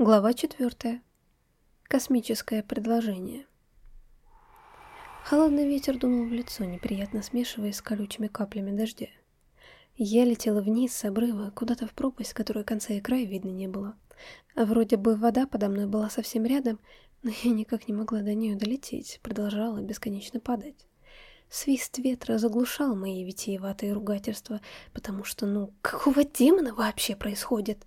Глава четвертая. Космическое предложение. Холодный ветер дунул в лицо, неприятно смешиваясь с колючими каплями дождя. Я летела вниз с обрыва, куда-то в пропасть, которой конца и края видно не было. А вроде бы вода подо мной была совсем рядом, но я никак не могла до нее долететь, продолжала бесконечно падать. Свист ветра заглушал мои витиеватые ругательства, потому что, ну, какого демона вообще происходит?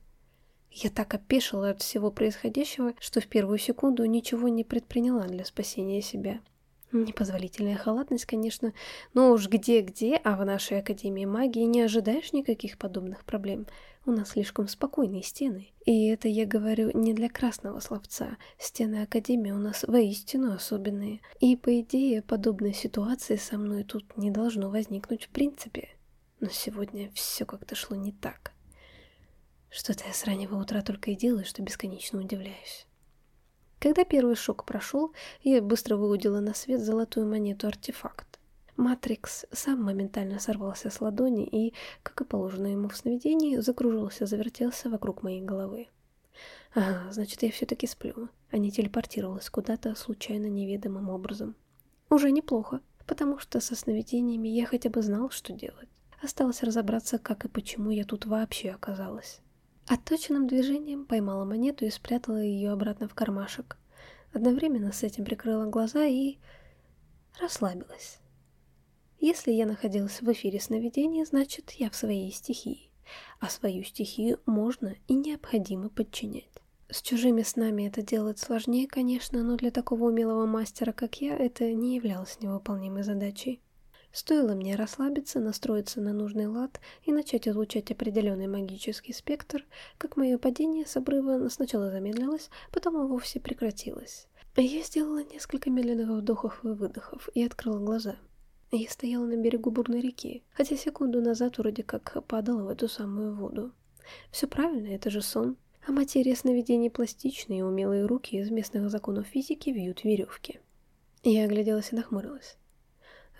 Я так опешила от всего происходящего, что в первую секунду ничего не предприняла для спасения себя. Непозволительная халатность, конечно, но уж где-где, а в нашей Академии магии не ожидаешь никаких подобных проблем. У нас слишком спокойные стены. И это я говорю не для красного словца. Стены Академии у нас воистину особенные. И, по идее, подобной ситуации со мной тут не должно возникнуть в принципе. Но сегодня все как-то шло не так. Что-то я с раннего утра только и делаю, что бесконечно удивляюсь. Когда первый шок прошел, я быстро выудила на свет золотую монету-артефакт. Матрикс сам моментально сорвался с ладони и, как и положено ему в сновидении, закружился, завертелся вокруг моей головы. Ага, значит, я все-таки сплю, а не телепортировалась куда-то случайно неведомым образом. Уже неплохо, потому что со сновидениями я хотя бы знал, что делать. Осталось разобраться, как и почему я тут вообще оказалась. Отточенным движением поймала монету и спрятала ее обратно в кармашек. Одновременно с этим прикрыла глаза и... расслабилась. Если я находилась в эфире сновидения, значит, я в своей стихии. А свою стихию можно и необходимо подчинять. С чужими снами это делать сложнее, конечно, но для такого умелого мастера, как я, это не являлось невыполнимой задачей. Стоило мне расслабиться, настроиться на нужный лад и начать излучать определенный магический спектр, как мое падение с обрыва сначала замедлилось, потом и вовсе прекратилось. Я сделала несколько медленных вдохов и выдохов и открыла глаза. Я стояла на берегу бурной реки, хотя секунду назад вроде как падала в эту самую воду. Все правильно, это же сон. А материя сновидений пластична, и умелые руки из местных законов физики вьют веревки. Я огляделась и нахмурилась.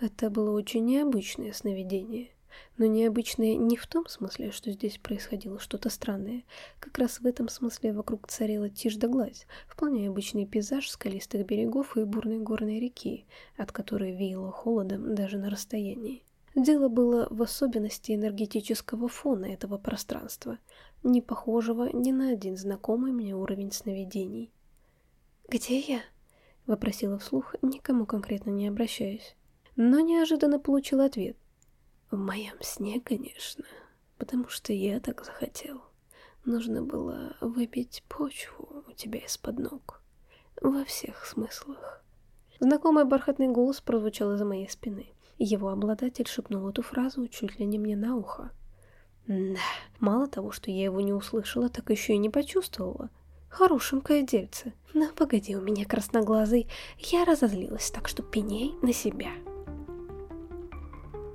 Это было очень необычное сновидение. Но необычное не в том смысле, что здесь происходило что-то странное. Как раз в этом смысле вокруг царила тишь да гладь, вполне обычный пейзаж скалистых берегов и бурной горной реки, от которой веяло холодом даже на расстоянии. Дело было в особенности энергетического фона этого пространства, не похожего ни на один знакомый мне уровень сновидений. «Где я?» — вопросила вслух, никому конкретно не обращаясь но неожиданно получил ответ. В моем сне, конечно, потому что я так захотел. Нужно было выбить почву у тебя из-под ног. Во всех смыслах. Знакомый бархатный голос прозвучал из-за моей спины. Его обладатель шепнул эту фразу чуть ли не мне на ухо. Да, мало того, что я его не услышала, так еще и не почувствовала. Хорошенькое дельце. Но погоди, у меня красноглазый. Я разозлилась, так что пеней на себя.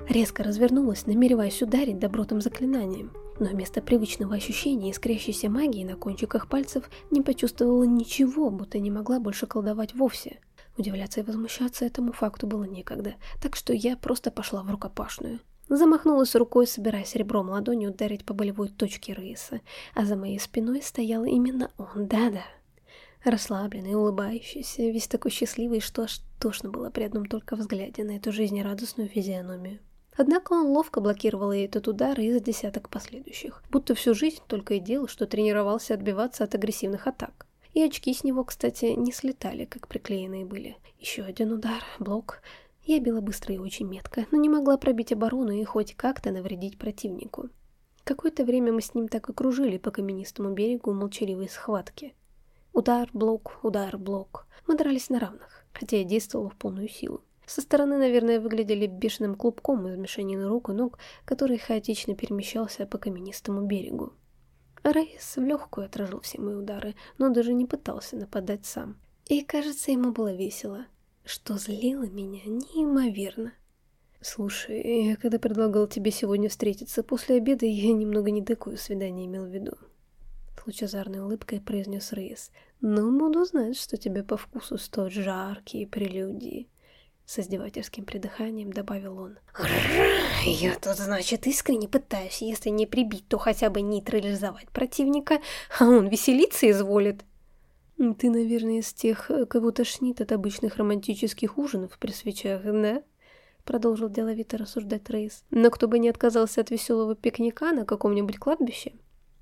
Резко развернулась, намереваясь ударить добротным заклинанием, но вместо привычного ощущения искрящейся магии на кончиках пальцев не почувствовала ничего, будто не могла больше колдовать вовсе. Удивляться и возмущаться этому факту было некогда, так что я просто пошла в рукопашную. Замахнулась рукой, собираясь ребром ладони ударить по болевой точке Рейса, а за моей спиной стоял именно он, да-да. Расслабленный, улыбающийся, весь такой счастливый, что аж тошно было при одном только взгляде на эту жизнерадостную физиономию. Однако он ловко блокировал и этот удар и за десяток последующих, будто всю жизнь только и делал, что тренировался отбиваться от агрессивных атак. И очки с него, кстати, не слетали, как приклеенные были. Еще один удар, блок. Я била быстро и очень метко, но не могла пробить оборону и хоть как-то навредить противнику. Какое-то время мы с ним так и кружили по каменистому берегу молчаливой схватки. Удар, блок, удар, блок. Мы дрались на равных, хотя я действовала в полную силу. Со стороны, наверное, выглядели бешеным клубком из мешанины рук и ног, который хаотично перемещался по каменистому берегу. Рейс в легкую отражал все мои удары, но даже не пытался нападать сам. И, кажется, ему было весело, что злило меня неимоверно. «Слушай, я когда предлагал тебе сегодня встретиться после обеда, я немного не такое свидание имел в виду», — с лучезарной улыбкой произнес Рейс. «Но буду знать, что тебе по вкусу столь жаркие прелюдии». С издевательским придыханием добавил он. Я тут, значит, искренне пытаюсь, если не прибить, то хотя бы нейтрализовать противника, а он веселиться изволит. Ты, наверное, из тех, кого тошнит от обычных романтических ужинов при свечах, да? Продолжил деловито рассуждать Рейс. Но кто бы не отказался от веселого пикника на каком-нибудь кладбище,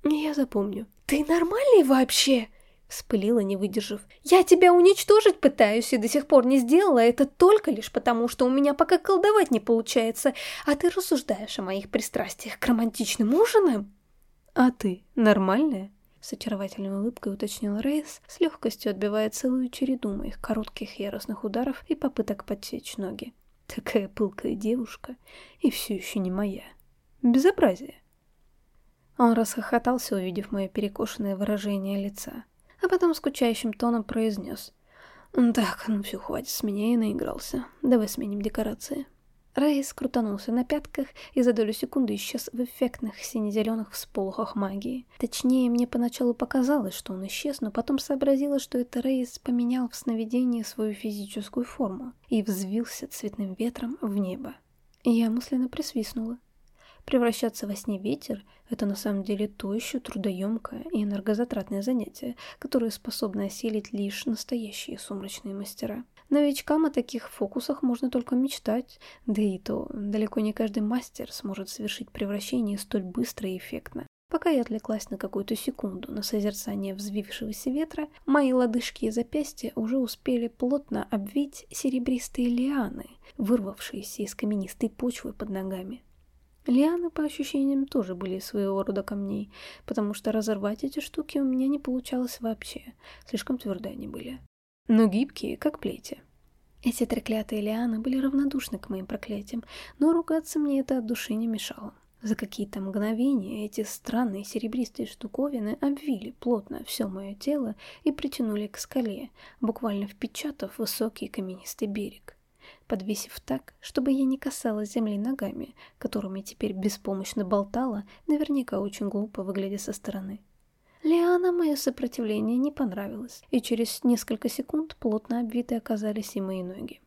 я запомню. Ты нормальный вообще? Вспылила, не выдержав. «Я тебя уничтожить пытаюсь и до сих пор не сделала это только лишь потому, что у меня пока колдовать не получается, а ты рассуждаешь о моих пристрастиях к романтичным ужинам?» «А ты нормальная?» С очаровательной улыбкой уточнил Рейс, с легкостью отбивая целую череду моих коротких яростных ударов и попыток подсечь ноги. Такая пылкая девушка и все еще не моя. Безобразие. Он расхохотался, увидев мое перекошенное выражение лица а потом скучающим тоном произнес. «Так, ну все, хватит с меня, я наигрался. Давай сменим декорации». Рейс крутанулся на пятках и за долю секунды исчез в эффектных сине-зеленых всполохах магии. Точнее, мне поначалу показалось, что он исчез, но потом сообразила, что это Рейс поменял в сновидении свою физическую форму и взвился цветным ветром в небо. Я мысленно присвистнула. Превращаться во сне ветер – это на самом деле то еще трудоемкое и энергозатратное занятие, которое способно осилить лишь настоящие сумрачные мастера. Новичкам о таких фокусах можно только мечтать, да и то далеко не каждый мастер сможет совершить превращение столь быстро и эффектно. Пока я отвлеклась на какую-то секунду на созерцание взвившегося ветра, мои лодыжки и запястья уже успели плотно обвить серебристые лианы, вырвавшиеся из каменистой почвы под ногами. Лианы, по ощущениям, тоже были своего рода камней, потому что разорвать эти штуки у меня не получалось вообще, слишком твердые они были. Но гибкие, как плети. Эти треклятые лианы были равнодушны к моим проклятиям, но ругаться мне это от души не мешало. За какие-то мгновения эти странные серебристые штуковины обвили плотно все мое тело и притянули к скале, буквально впечатав высокий каменистый берег подвесив так, чтобы я не касалась земли ногами, которыми теперь беспомощно болтала, наверняка очень глупо выглядя со стороны. Лиана мое сопротивление не понравилось, и через несколько секунд плотно обвиты оказались и мои ноги.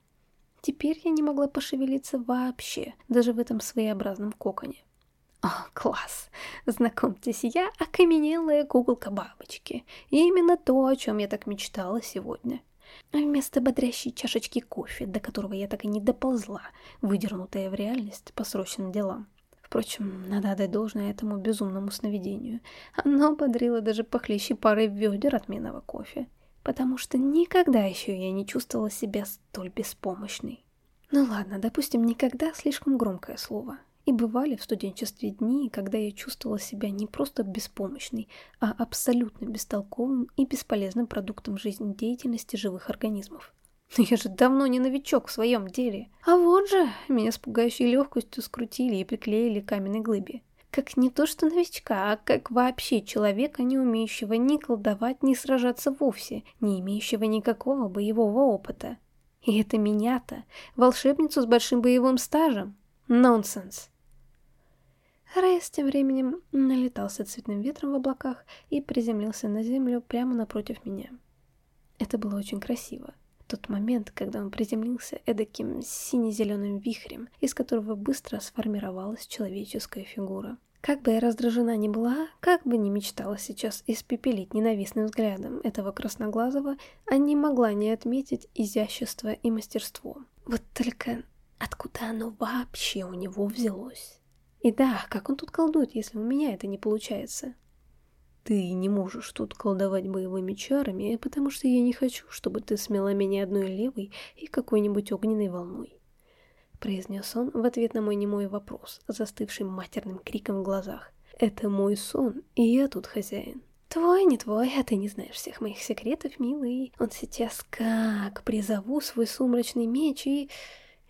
Теперь я не могла пошевелиться вообще, даже в этом своеобразном коконе. О, класс! Знакомьтесь, я окаменелая куколка бабочки. И именно то, о чем я так мечтала сегодня. А вместо бодрящей чашечки кофе, до которого я так и не доползла, выдернутая в реальность по срочным делам. Впрочем, надо отдать должное этому безумному сновидению. Оно бодрило даже похлеще пары ведер отменного кофе. Потому что никогда еще я не чувствовала себя столь беспомощной. Ну ладно, допустим, никогда слишком громкое слово. И бывали в студенчестве дни, когда я чувствовала себя не просто беспомощной, а абсолютно бестолковым и бесполезным продуктом жизнедеятельности живых организмов. Но я же давно не новичок в своем деле. А вот же, меня с пугающей легкостью скрутили и приклеили к каменной глыбе. Как не то что новичка, а как вообще человека, не умеющего ни колдовать, ни сражаться вовсе, не имеющего никакого боевого опыта. И это меня-то, волшебницу с большим боевым стажем. Нонсенс. Рейс тем временем налетался цветным ветром в облаках и приземлился на землю прямо напротив меня. Это было очень красиво. Тот момент, когда он приземлился эдаким сине-зеленым вихрем, из которого быстро сформировалась человеческая фигура. Как бы я раздражена ни была, как бы ни мечтала сейчас испепелить ненавистным взглядом этого красноглазого, а не могла не отметить изящество и мастерство. Вот только откуда оно вообще у него взялось? И да, как он тут колдует, если у меня это не получается? Ты не можешь тут колдовать боевыми чарами, потому что я не хочу, чтобы ты смела меня одной левой и какой-нибудь огненной волной. Произнес он в ответ на мой немой вопрос, застывший матерным криком в глазах. Это мой сон, и я тут хозяин. Твой, не твой, а ты не знаешь всех моих секретов, милый. Он сейчас как призову свой сумрачный меч и...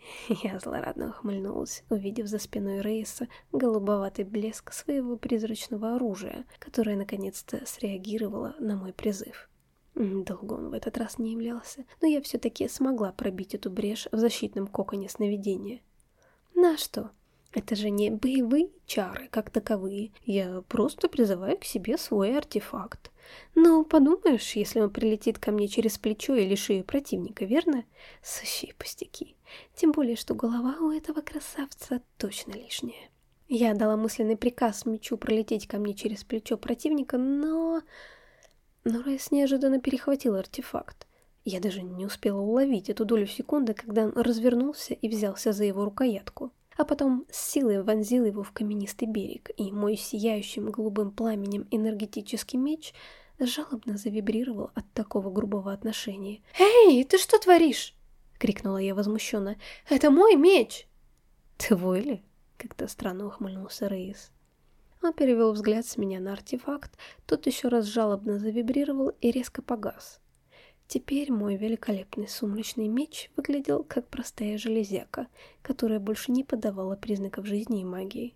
Я злорадно ухмыльнулась, увидев за спиной Рейса голубоватый блеск своего призрачного оружия, которое наконец-то среагировало на мой призыв. Долго он в этот раз не являлся, но я все-таки смогла пробить эту брешь в защитном коконе сновидения. На что? Это же не боевые чары, как таковые. Я просто призываю к себе свой артефакт. Ну, подумаешь, если он прилетит ко мне через плечо или шею противника, верно? Сущие пустяки. Тем более, что голова у этого красавца точно лишняя. Я дала мысленный приказ мечу пролететь ко мне через плечо противника, но... Но Рейс неожиданно перехватил артефакт. Я даже не успела уловить эту долю секунды, когда он развернулся и взялся за его рукоятку а потом с силой вонзил его в каменистый берег, и мой сияющим голубым пламенем энергетический меч жалобно завибрировал от такого грубого отношения. «Эй, ты что творишь?» — крикнула я возмущенно. «Это мой меч!» «Твой ли?» — как-то странно ухмыльнулся Рейс. Он перевел взгляд с меня на артефакт, тот еще раз жалобно завибрировал и резко погас. Теперь мой великолепный сумрачный меч выглядел как простая железяка, которая больше не подавала признаков жизни и магии.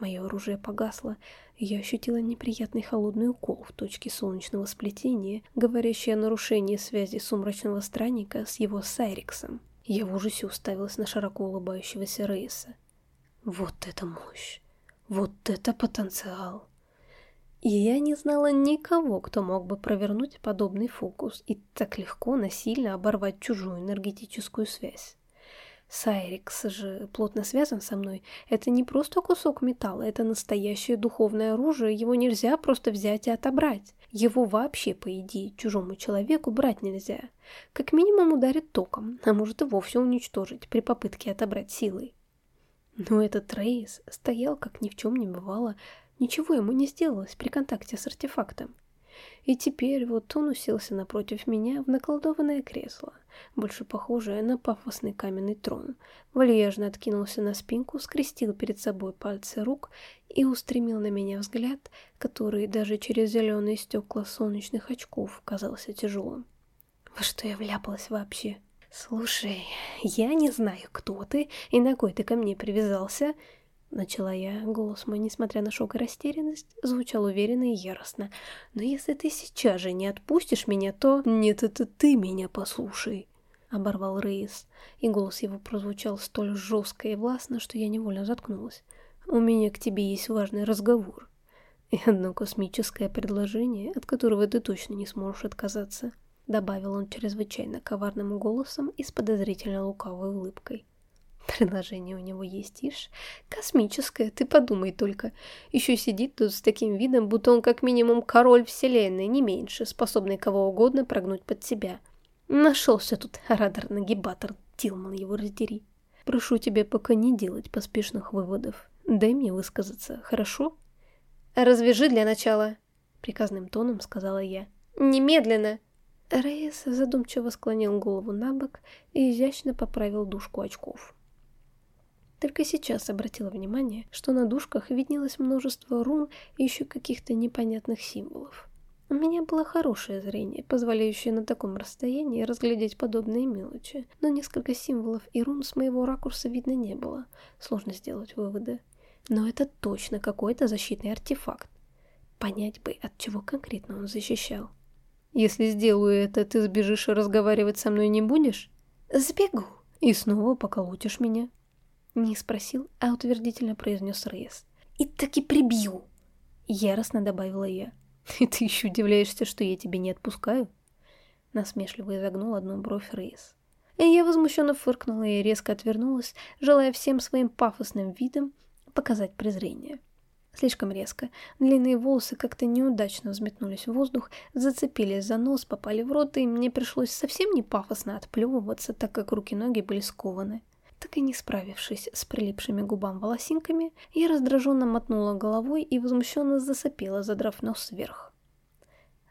Мое оружие погасло, и я ощутила неприятный холодный укол в точке солнечного сплетения, говорящий о нарушении связи сумрачного странника с его Сайриксом. Я в ужасе уставилась на широко улыбающегося Рейса. Вот это мощь! Вот это потенциал! И я не знала никого, кто мог бы провернуть подобный фокус и так легко, насильно оборвать чужую энергетическую связь. Сайрикс же плотно связан со мной. Это не просто кусок металла, это настоящее духовное оружие, его нельзя просто взять и отобрать. Его вообще, по идее, чужому человеку брать нельзя. Как минимум ударит током, а может и вовсе уничтожить при попытке отобрать силой. Но этот Рейс стоял, как ни в чем не бывало, Ничего ему не сделалось при контакте с артефактом. И теперь вот он уселся напротив меня в наколдованное кресло, больше похожее на пафосный каменный трон, вальяжно откинулся на спинку, скрестил перед собой пальцы рук и устремил на меня взгляд, который даже через зеленые стекла солнечных очков казался тяжелым. Во что я вляпалась вообще? Слушай, я не знаю, кто ты и на кой ты ко мне привязался, Начала я, голос мой, несмотря на шок и растерянность, звучал уверенно и яростно. «Но если ты сейчас же не отпустишь меня, то...» «Нет, это ты меня послушай!» Оборвал Рейс, и голос его прозвучал столь жестко и властно, что я невольно заткнулась. «У меня к тебе есть важный разговор. И одно космическое предложение, от которого ты точно не сможешь отказаться», добавил он чрезвычайно коварным голосом и с подозрительно лукавой улыбкой. Предложение у него есть, ишь. Космическое, ты подумай только. Еще сидит тут с таким видом, будто он как минимум король вселенной, не меньше, способный кого угодно прогнуть под себя. Нашелся тут радар-нагибатор, Тилман его раздери. Прошу тебя пока не делать поспешных выводов. Дай мне высказаться, хорошо? Развяжи для начала, приказным тоном сказала я. Немедленно! Рейс задумчиво склонил голову на бок и изящно поправил дужку очков. Только сейчас обратила внимание, что на дужках виднелось множество рун и еще каких-то непонятных символов. У меня было хорошее зрение, позволяющее на таком расстоянии разглядеть подобные мелочи, но несколько символов и рун с моего ракурса видно не было. Сложно сделать выводы. Но это точно какой-то защитный артефакт. Понять бы, от чего конкретно он защищал. «Если сделаю это, ты сбежишь и разговаривать со мной не будешь?» «Сбегу!» «И снова поколотишь меня?» Не спросил, а утвердительно произнес Рейс. «И таки прибью!» Яростно добавила я. «И ты еще удивляешься, что я тебя не отпускаю?» Насмешливо изогнул одну бровь Рейс. И я возмущенно фыркнула и резко отвернулась, желая всем своим пафосным видом показать презрение. Слишком резко. Длинные волосы как-то неудачно взметнулись в воздух, зацепились за нос, попали в рот, и мне пришлось совсем не пафосно отплевываться, так как руки-ноги были скованы. Так и не справившись с прилипшими губам волосинками, я раздраженно мотнула головой и возмущенно засопела, задрав нос вверх.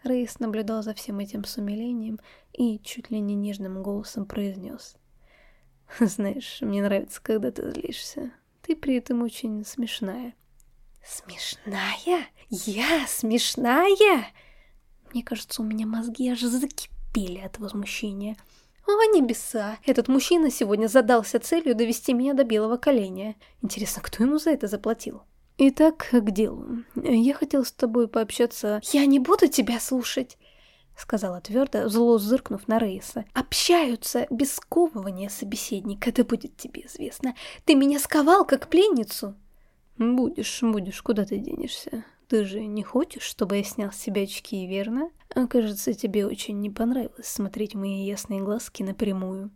Рейс наблюдал за всем этим с умилением и чуть ли не нежным голосом произнес. «Знаешь, мне нравится, когда ты злишься. Ты при этом очень смешная». «Смешная? Я смешная?» Мне кажется, у меня мозги аж закипели от возмущения – о, небеса! Этот мужчина сегодня задался целью довести меня до белого коленя. Интересно, кто ему за это заплатил? Итак, к делу. Я хотел с тобой пообщаться... Я не буду тебя слушать! Сказала твердо, зло зыркнув на Рейса. «Общаются без сковывания собеседника, это будет тебе известно. Ты меня сковал, как пленницу!» «Будешь, будешь, куда ты денешься? Ты же не хочешь, чтобы я снял с себя очки, верно? А кажется, тебе очень не понравилось смотреть мои ясные глазки напрямую.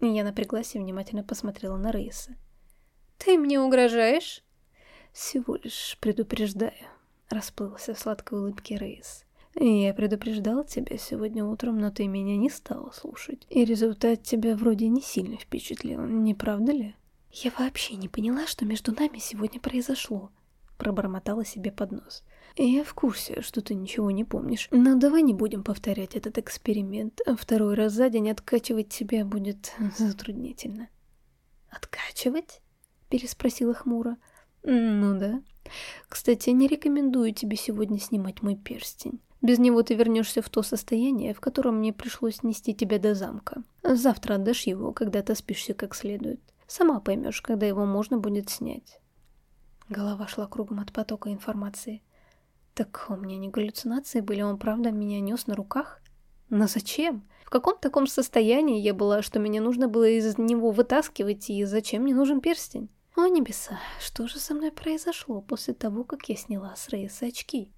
Я напряглась и внимательно посмотрела на Рейса. «Ты мне угрожаешь?» «Всего лишь предупреждаю», — расплылся в сладкой улыбке Рейс. «Я предупреждал тебя сегодня утром, но ты меня не стала слушать. И результат тебя вроде не сильно впечатлил, не правда ли?» «Я вообще не поняла, что между нами сегодня произошло», — пробормотала себе под нос. «Я в курсе, что ты ничего не помнишь, но давай не будем повторять этот эксперимент. Второй раз за день откачивать тебя будет затруднительно». «Откачивать?» — переспросила хмуро. «Ну да. Кстати, не рекомендую тебе сегодня снимать мой перстень. Без него ты вернешься в то состояние, в котором мне пришлось нести тебя до замка. Завтра отдашь его, когда ты спишься как следует. Сама поймешь, когда его можно будет снять». Голова шла кругом от потока информации. Так у меня не галлюцинации были, он правда меня нес на руках? Но зачем? В каком таком состоянии я была, что меня нужно было из него вытаскивать, и зачем мне нужен перстень? О небеса, что же со мной произошло после того, как я сняла с Рейса очки?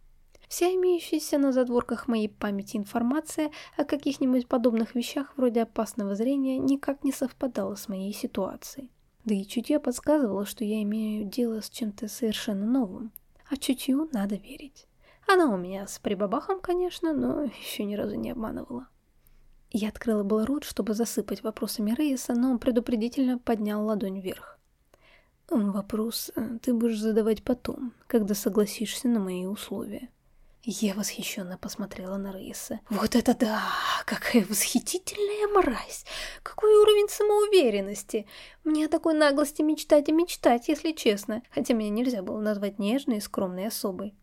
Вся имеющаяся на задворках моей памяти информация о каких-нибудь подобных вещах вроде опасного зрения никак не совпадала с моей ситуацией. Да и чутье подсказывало, что я имею дело с чем-то совершенно новым. А чутью надо верить. Она у меня с прибабахом, конечно, но еще ни разу не обманывала. Я открыла был рот, чтобы засыпать вопросами Рейса, но он предупредительно поднял ладонь вверх. «Вопрос э, ты будешь задавать потом, когда согласишься на мои условия». Я восхищенно посмотрела на Рейса. Вот это да! Какая восхитительная мразь! Какой уровень самоуверенности! Мне о такой наглости мечтать и мечтать, если честно. Хотя меня нельзя было назвать нежной и скромной особой.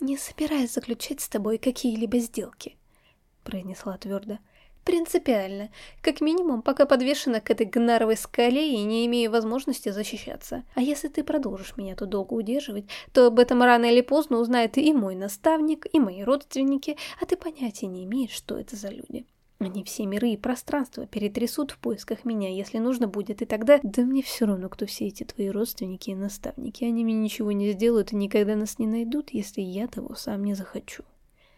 «Не собираюсь заключать с тобой какие-либо сделки», — произнесла твердо. Принципиально. Как минимум, пока подвешена к этой гнаровой скале и не имею возможности защищаться. А если ты продолжишь меня тут долго удерживать, то об этом рано или поздно узнает и мой наставник, и мои родственники, а ты понятия не имеешь, что это за люди. Они все миры и пространства перетрясут в поисках меня, если нужно будет, и тогда... Да мне все равно, кто все эти твои родственники и наставники. Они мне ничего не сделают и никогда нас не найдут, если я того сам не захочу.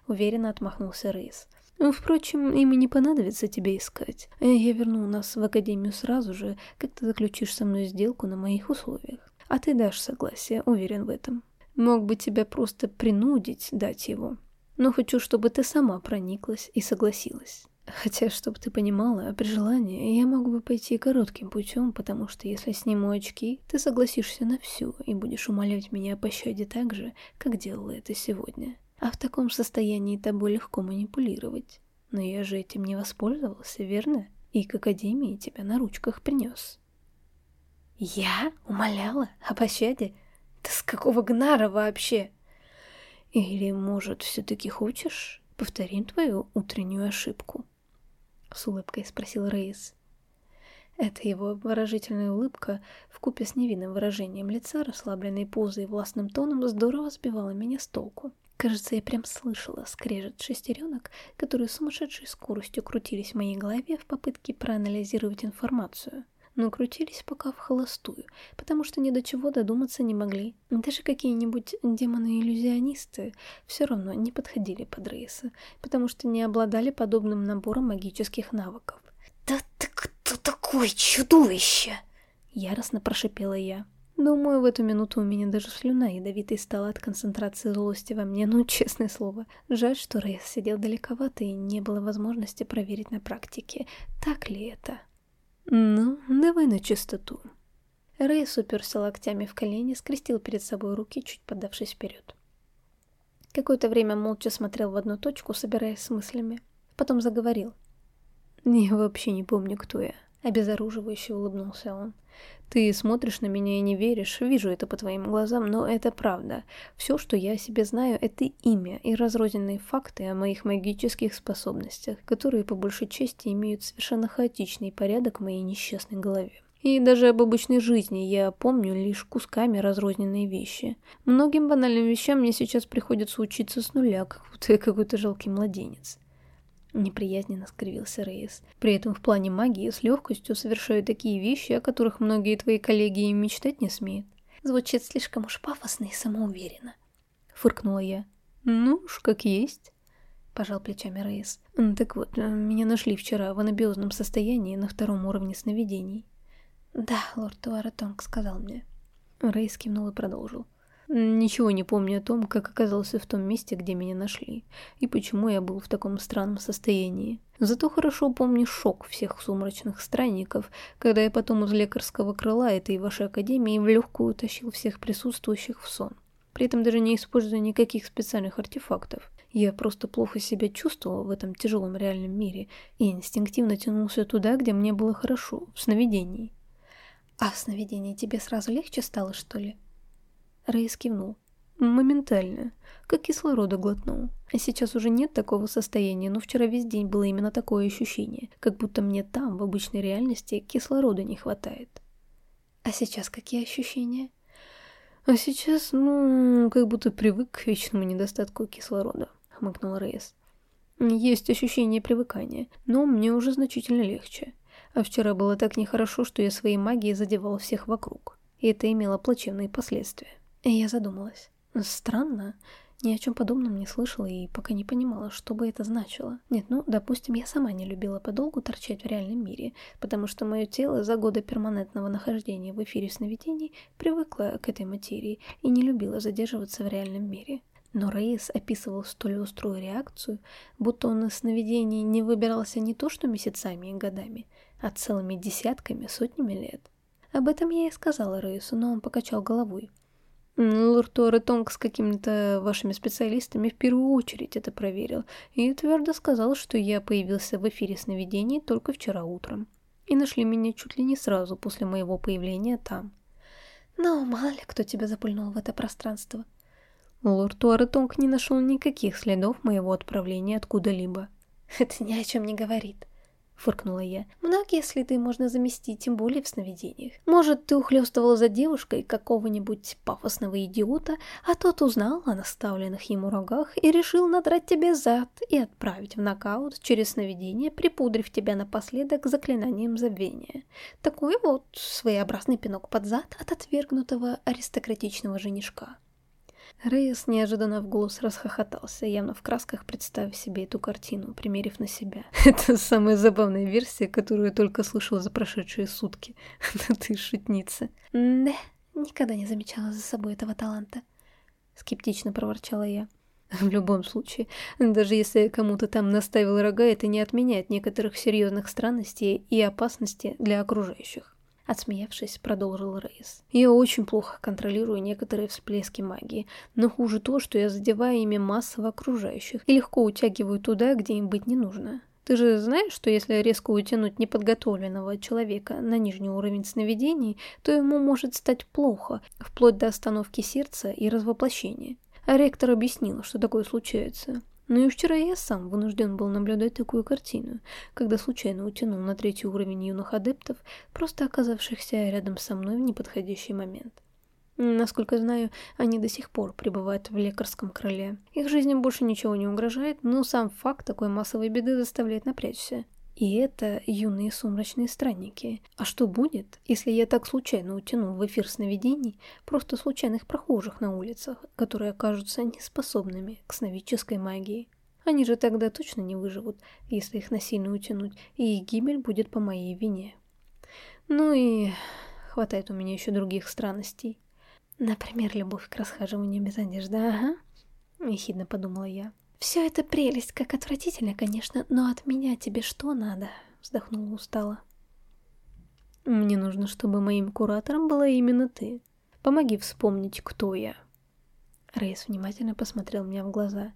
Уверенно отмахнулся Рейс. Впрочем, им и не понадобится тебя искать. Я верну нас в академию сразу же, как ты заключишь со мной сделку на моих условиях. А ты дашь согласие, уверен в этом. Мог бы тебя просто принудить дать его. Но хочу, чтобы ты сама прониклась и согласилась. Хотя, чтобы ты понимала, при желании я мог бы пойти коротким путем, потому что если сниму очки, ты согласишься на все и будешь умолять меня о пощаде так же, как делала это сегодня. А в таком состоянии тобой легко манипулировать. Но я же этим не воспользовался, верно? И к Академии тебя на ручках принес. Я? Умоляла? О пощаде? Да с какого гнара вообще? Или, может, все-таки хочешь? Повторим твою утреннюю ошибку? С улыбкой спросил Рейс. Эта его обворожительная улыбка, вкупе с невинным выражением лица, расслабленной позой и властным тоном, здорово сбивала меня с толку. Кажется, я прям слышала скрежет шестеренок, которые сумасшедшей скоростью крутились в моей голове в попытке проанализировать информацию. Но крутились пока в холостую, потому что ни до чего додуматься не могли. Даже какие-нибудь демоны-иллюзионисты все равно не подходили под рейсы, потому что не обладали подобным набором магических навыков. «Да ты кто такой чудовище?» Яростно прошипела я. Думаю, в эту минуту у меня даже слюна ядовитой стала от концентрации злости во мне, ну, честное слово. Жаль, что Рейс сидел далековато и не было возможности проверить на практике, так ли это. Ну, давай на чистоту. Рейс уперся локтями в колени, скрестил перед собой руки, чуть подавшись вперед. Какое-то время молча смотрел в одну точку, собираясь с мыслями. Потом заговорил. «Я вообще не помню, кто я», — обезоруживающе улыбнулся он. Ты смотришь на меня и не веришь, вижу это по твоим глазам, но это правда. Все, что я о себе знаю, это имя и разрозненные факты о моих магических способностях, которые по большей части имеют совершенно хаотичный порядок в моей несчастной голове. И даже об обычной жизни я помню лишь кусками разрозненные вещи. Многим банальным вещам мне сейчас приходится учиться с нуля, как будто я какой-то жалкий младенец. Неприязненно скривился Рейс. При этом в плане магии с легкостью совершаю такие вещи, о которых многие твои коллеги и мечтать не смеют. Звучит слишком уж пафосно и самоуверенно. — фыркнула я. «Ну уж, как есть», — пожал плечами Рейс. «Так вот, э, меня нашли вчера в анабиозном состоянии на втором уровне сновидений». «Да, лорд Туаратонг сказал мне». Рейс кивнул и продолжил. Ничего не помню о том, как оказался в том месте, где меня нашли, и почему я был в таком странном состоянии. Зато хорошо помню шок всех сумрачных странников, когда я потом из лекарского крыла этой вашей академии в легкую утащил всех присутствующих в сон. При этом даже не используя никаких специальных артефактов. Я просто плохо себя чувствовал в этом тяжелом реальном мире и инстинктивно тянулся туда, где мне было хорошо, в сновидении. «А в сновидении тебе сразу легче стало, что ли?» Рейс кивнул. Моментально, как кислорода глотнул. А сейчас уже нет такого состояния, но вчера весь день было именно такое ощущение, как будто мне там, в обычной реальности, кислорода не хватает. А сейчас какие ощущения? А сейчас, ну, как будто привык к вечному недостатку кислорода, хмыкнул Рейс. Есть ощущение привыкания, но мне уже значительно легче. А вчера было так нехорошо, что я своей магией задевал всех вокруг. И это имело плачевные последствия. И я задумалась. Странно. Ни о чем подобном не слышала и пока не понимала, что бы это значило. Нет, ну, допустим, я сама не любила подолгу торчать в реальном мире, потому что мое тело за годы перманентного нахождения в эфире сновидений привыкло к этой материи и не любила задерживаться в реальном мире. Но Раис описывал столь острую реакцию, будто он из сновидений не выбирался не то что месяцами и годами, а целыми десятками, сотнями лет. Об этом я и сказала Раису, но он покачал головой. И Тонг с какими-то вашими специалистами в первую очередь это проверил и твердо сказал, что я появился в эфире сновидений только вчера утром. И нашли меня чуть ли не сразу после моего появления там. Но мало ли кто тебя запульнул в это пространство. Лорд Туаретонг не нашел никаких следов моего отправления откуда-либо. Это ни о чем не говорит фыркнула я. Многие следы можно заместить, тем более в сновидениях. Может, ты ухлёстывал за девушкой какого-нибудь пафосного идиота, а тот узнал о наставленных ему рогах и решил надрать тебе зад и отправить в нокаут через сновидение, припудрив тебя напоследок заклинанием забвения. Такой вот своеобразный пинок под зад от отвергнутого аристократичного женишка. Рейс неожиданно в голос расхохотался, явно в красках представив себе эту картину, примерив на себя. Это самая забавная версия, которую я только слышала за прошедшие сутки. Да ты шутница. Да, никогда не замечала за собой этого таланта. Скептично проворчала я. В любом случае, даже если я кому-то там наставил рога, это не отменяет некоторых серьезных странностей и опасностей для окружающих. Отсмеявшись, продолжил Рейс. «Я очень плохо контролирую некоторые всплески магии, но хуже то, что я задеваю ими массово окружающих и легко утягиваю туда, где им быть не нужно. Ты же знаешь, что если резко утянуть неподготовленного человека на нижний уровень сновидений, то ему может стать плохо, вплоть до остановки сердца и развоплощения. А ректор объяснил, что такое случается. Но и вчера я сам вынужден был наблюдать такую картину, когда случайно утянул на третий уровень юных адептов, просто оказавшихся рядом со мной в неподходящий момент. Насколько знаю, они до сих пор пребывают в лекарском крыле. Их жизни больше ничего не угрожает, но сам факт такой массовой беды заставляет напрячься. И это юные сумрачные странники. А что будет, если я так случайно утяну в эфир сновидений просто случайных прохожих на улицах, которые окажутся неспособными к сновидческой магии? Они же тогда точно не выживут, если их насильно утянуть, и их гибель будет по моей вине. Ну и хватает у меня еще других странностей. Например, любовь к расхаживанию без одежды, ага. Ехидно подумала я. «Все это прелесть, как отвратительно, конечно, но от меня тебе что надо?» Вздохнула устало. «Мне нужно, чтобы моим куратором была именно ты. Помоги вспомнить, кто я». Рейс внимательно посмотрел мне в глаза.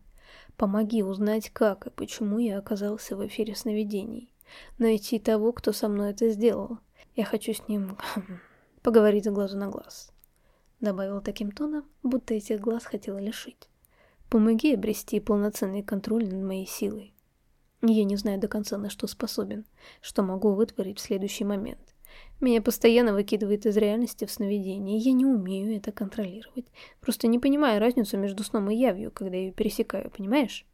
«Помоги узнать, как и почему я оказался в эфире сновидений. Найти того, кто со мной это сделал. Я хочу с ним поговорить с глазу на глаз». Добавил таким тоном, будто этих глаз хотела лишить. Помоги обрести полноценный контроль над моей силой. Я не знаю до конца, на что способен, что могу вытворить в следующий момент. Меня постоянно выкидывает из реальности в сновидении, я не умею это контролировать. Просто не понимаю разницу между сном и явью, когда ее пересекаю, понимаешь?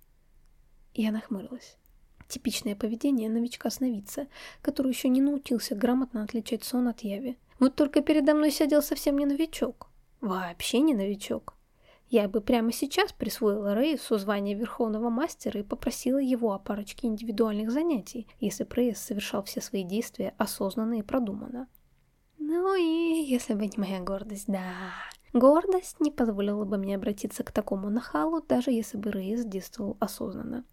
Я нахмурилась. Типичное поведение новичка-сновидца, который еще не научился грамотно отличать сон от яви. Вот только передо мной сидел совсем не новичок. Вообще не новичок. Я бы прямо сейчас присвоила Рейсу звание Верховного Мастера и попросила его о парочке индивидуальных занятий, если Рейс совершал все свои действия осознанно и продуманно. Ну и если бы не моя гордость, да. Гордость не позволила бы мне обратиться к такому нахалу, даже если бы Рейс действовал осознанно.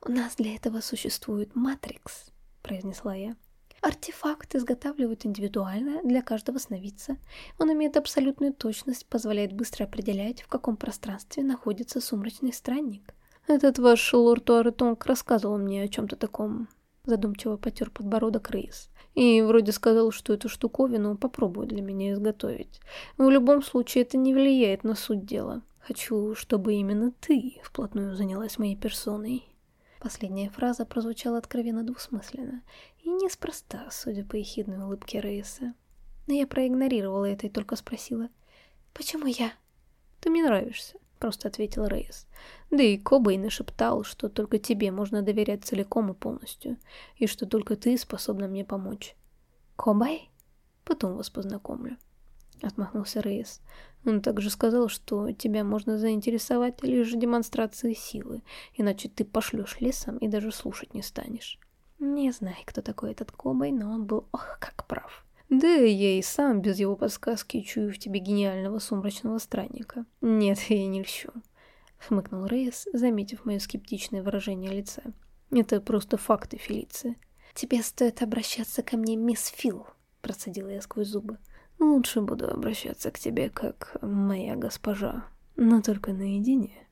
«У нас для этого существует Матрикс», — произнесла я. Артефакт изготавливают индивидуально для каждого сновидца. Он имеет абсолютную точность, позволяет быстро определять, в каком пространстве находится сумрачный странник. Этот ваш лорд Уаретонг рассказывал мне о чем-то таком. Задумчиво потер подбородок Рейс. И вроде сказал, что эту штуковину попробует для меня изготовить. В любом случае, это не влияет на суть дела. Хочу, чтобы именно ты вплотную занялась моей персоной. Последняя фраза прозвучала откровенно двусмысленно, и неспроста, судя по ехидной улыбке Рейса. Но я проигнорировала это и только спросила, «Почему я?» «Ты мне нравишься», — просто ответил Рейс. Да и Кобей нашептал, что только тебе можно доверять целиком и полностью, и что только ты способна мне помочь. «Кобай?» «Потом вас познакомлю». — отмахнулся Рейс. «Он также сказал, что тебя можно заинтересовать лишь демонстрацией силы, иначе ты пошлешь лесом и даже слушать не станешь». Не знаю, кто такой этот Кобай, но он был ох, как прав. Да я и сам без его подсказки чую в тебе гениального сумрачного странника. Нет, я не льщу. Хмыкнул Рейс, заметив мое скептичное выражение лица. Это просто факты, Фелиция. Тебе стоит обращаться ко мне, мисс Фил, процедила я сквозь зубы. Лучше буду обращаться к тебе как моя госпожа, но только наедине.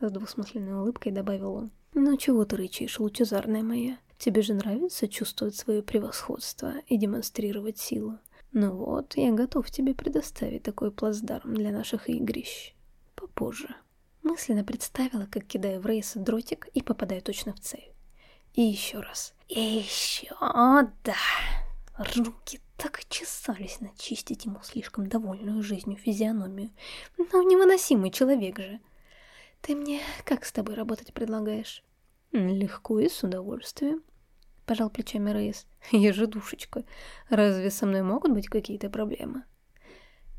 С двусмысленной улыбкой добавил он. Ну чего ты рычишь, лучезарная моя? Тебе же нравится чувствовать свое превосходство и демонстрировать силу. Ну вот, я готов тебе предоставить такой плацдарм для наших игрищ. Попозже. Мысленно представила, как кидаю в рейс дротик и попадаю точно в цель. И еще раз. И еще, да. Руки так и чесались начистить ему слишком довольную жизнью физиономию. Но невыносимый человек же. Ты мне как с тобой работать предлагаешь? Легко и с удовольствием. Пожал плечами Рейс. Я же душечка. Разве со мной могут быть какие-то проблемы?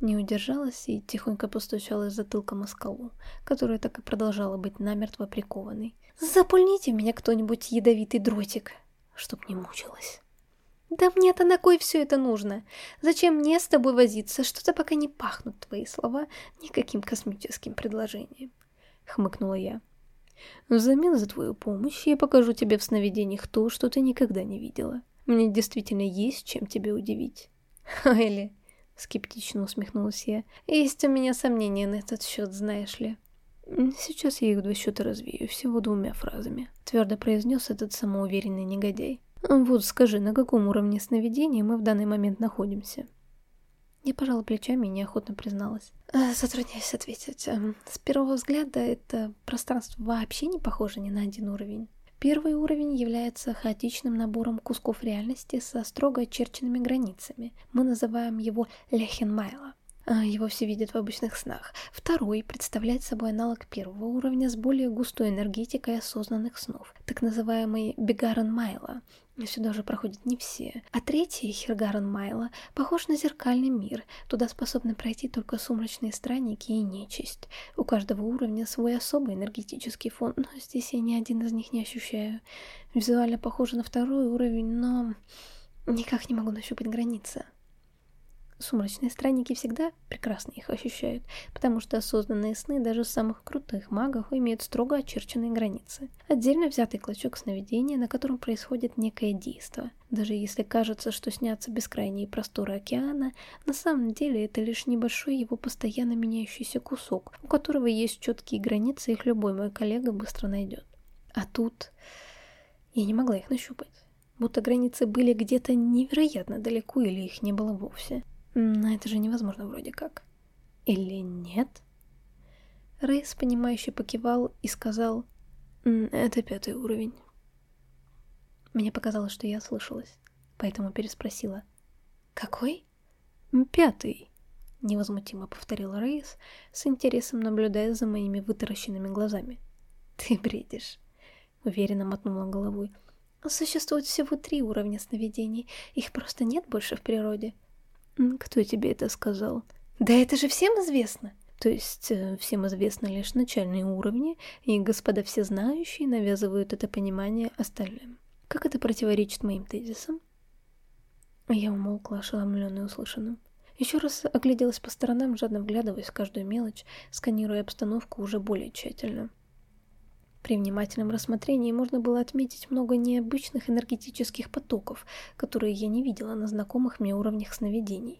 Не удержалась и тихонько постучалась затылком о скалу, которая так и продолжала быть намертво прикованной. «Запульните меня кто-нибудь ядовитый дротик, чтоб не мучилась». «Да мне-то на кой все это нужно? Зачем мне с тобой возиться? Что-то пока не пахнут твои слова никаким космическим предложением», — хмыкнула я. «Взамен за твою помощь я покажу тебе в сновидениях то, что ты никогда не видела. Мне действительно есть чем тебя удивить». «Хайли», — скептично усмехнулась я, — «есть у меня сомнения на этот счет, знаешь ли». «Сейчас я их два счета развею, всего двумя фразами», — твердо произнес этот самоуверенный негодяй. Вот скажи, на каком уровне сновидения мы в данный момент находимся? Я пожала плечами и неохотно призналась. Э, затрудняюсь ответить. Эм, с первого взгляда это пространство вообще не похоже ни на один уровень. Первый уровень является хаотичным набором кусков реальности со строго очерченными границами. Мы называем его Лехенмайла. А, его все видят в обычных снах. Второй представляет собой аналог первого уровня с более густой энергетикой осознанных снов, так называемый Бегарен Майла. Сюда уже проходят не все. А третий, Хиргарен Майла, похож на зеркальный мир. Туда способны пройти только сумрачные странники и нечисть. У каждого уровня свой особый энергетический фон, но здесь я ни один из них не ощущаю. Визуально похоже на второй уровень, но никак не могу нащупать границы. Сумрачные странники всегда прекрасно их ощущают, потому что осознанные сны даже самых крутых магов имеют строго очерченные границы. Отдельно взятый клочок сновидения, на котором происходит некое действо. Даже если кажется, что снятся бескрайние просторы океана, на самом деле это лишь небольшой его постоянно меняющийся кусок, у которого есть четкие границы, их любой мой коллега быстро найдет. А тут я не могла их нащупать будто границы были где-то невероятно далеко или их не было вовсе. Но это же невозможно вроде как. Или нет? Рейс, понимающе покивал и сказал, «Это пятый уровень». Мне показалось, что я слышалась, поэтому переспросила, «Какой?» «Пятый», — невозмутимо повторил Рейс, с интересом наблюдая за моими вытаращенными глазами. «Ты бредишь», — уверенно мотнула головой. «Существует всего три уровня сновидений, их просто нет больше в природе». «Кто тебе это сказал?» «Да это же всем известно!» То есть э, всем известны лишь начальные уровни, и господа всезнающие навязывают это понимание остальным. Как это противоречит моим тезисам? Я умолкла, ошеломленная услышанным. Еще раз огляделась по сторонам, жадно вглядываясь в каждую мелочь, сканируя обстановку уже более тщательно. При внимательном рассмотрении можно было отметить много необычных энергетических потоков, которые я не видела на знакомых мне уровнях сновидений.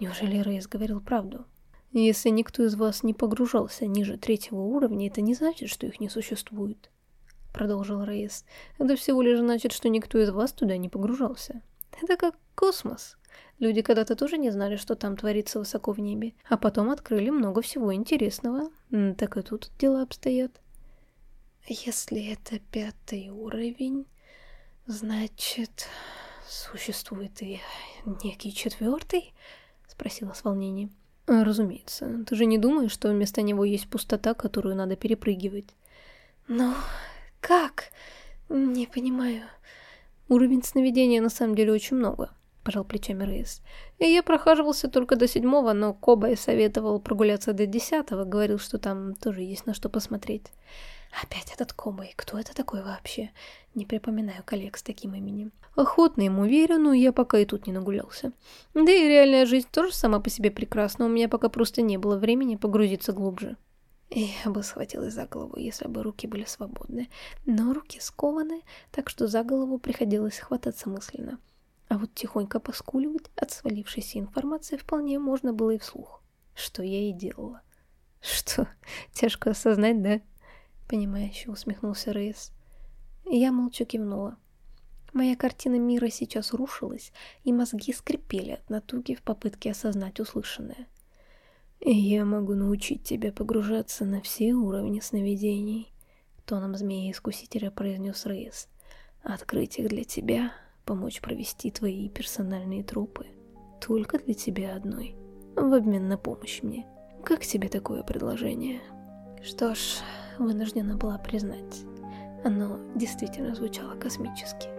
Неужели Рейс говорил правду? Если никто из вас не погружался ниже третьего уровня, это не значит, что их не существует. Продолжил Рейс. Это всего лишь значит, что никто из вас туда не погружался. Это как космос. Люди когда-то тоже не знали, что там творится высоко в небе, а потом открыли много всего интересного. Так и тут дела обстоят. Если это пятый уровень, значит, существует и некий четвертый? Спросила с волнением. Разумеется. Ты же не думаешь, что вместо него есть пустота, которую надо перепрыгивать? Но как? Не понимаю. Уровень сновидения на самом деле очень много, пожал плечами Рейс. И я прохаживался только до седьмого, но Кобай советовал прогуляться до десятого, говорил, что там тоже есть на что посмотреть. Опять этот Кобай, кто это такой вообще? Не припоминаю коллег с таким именем. Охотно ему верю, но я пока и тут не нагулялся. Да и реальная жизнь тоже сама по себе прекрасна, у меня пока просто не было времени погрузиться глубже. Я бы схватилась за голову, если бы руки были свободны. Но руки скованы, так что за голову приходилось хвататься мысленно. А вот тихонько поскуливать от свалившейся информации вполне можно было и вслух. Что я и делала. Что, тяжко осознать, да? Понимающе усмехнулся Рейс. Я молча кивнула. Моя картина мира сейчас рушилась, и мозги скрипели от натуги в попытке осознать услышанное. «Я могу научить тебя погружаться на все уровни сновидений», — тоном змеи-искусителя произнес Рейс. «Открыть их для тебя, помочь провести твои персональные трупы. Только для тебя одной, в обмен на помощь мне. Как тебе такое предложение?» Что ж, вынуждена была признать. Оно действительно звучало космически.